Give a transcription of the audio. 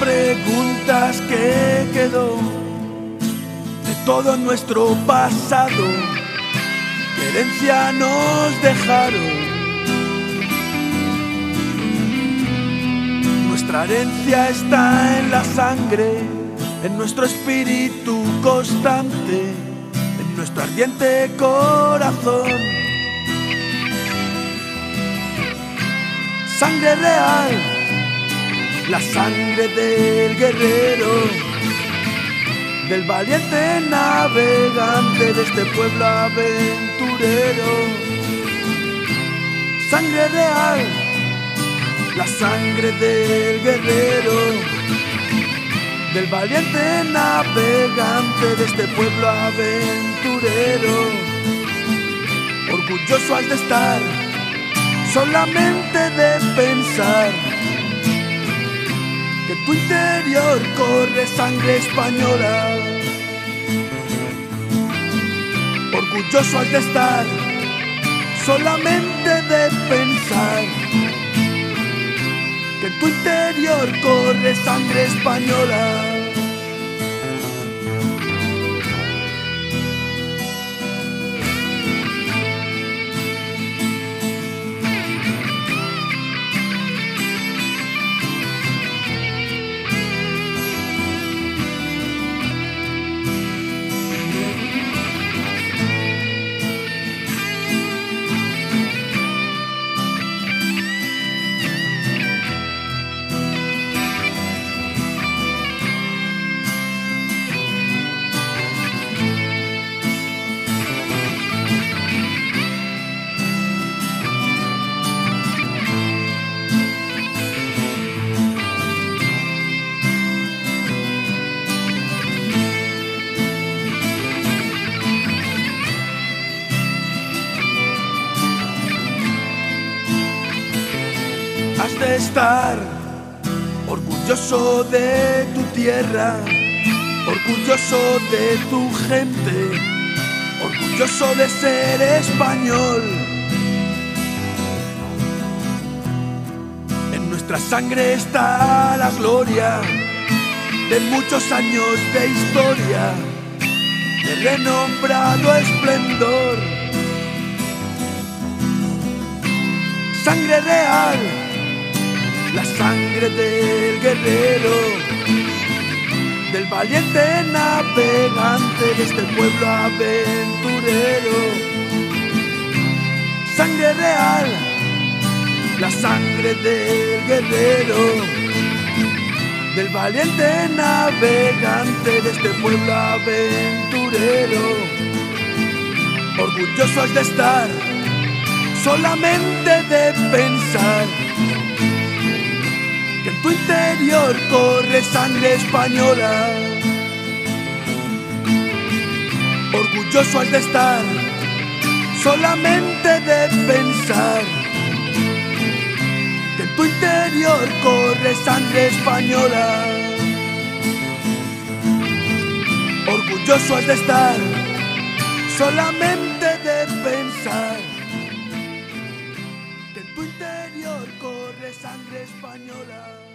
preguntas que quedó de todo nuestro pasado, que herencia nos dejaron. Nuestra herencia está en la sangre, en nuestro espíritu constante, en nuestro ardiente corazón. Sangre real, la sangre del guerrero, del valiente navegante de este pueblo aventurero. Sangre real, la sangre del guerrero, del valiente navegante de este pueblo aventurero. Orgulloso has de estar, solamente de pensar tu interior corre sangre española. Orgulloso has de estar, solamente de pensar que en tu interior corre sangre española. Has de estar orgulloso de tu tierra, orgulloso de tu gente, orgulloso de ser español. En nuestra sangre está la gloria de muchos años de historia, de renombrado esplendor. Sangre real la sangre del guerrero, del valiente navegante de este pueblo aventurero. Sangre real, la sangre del guerrero, del valiente navegante de este pueblo aventurero. Orgulloso has de estar, solamente de pensar tu interior corre sangre española. Orgulloso has de estar, solamente de pensar que en tu interior corre sangre española. Orgulloso has de estar, solamente de pensar que tu interior corre sangre española.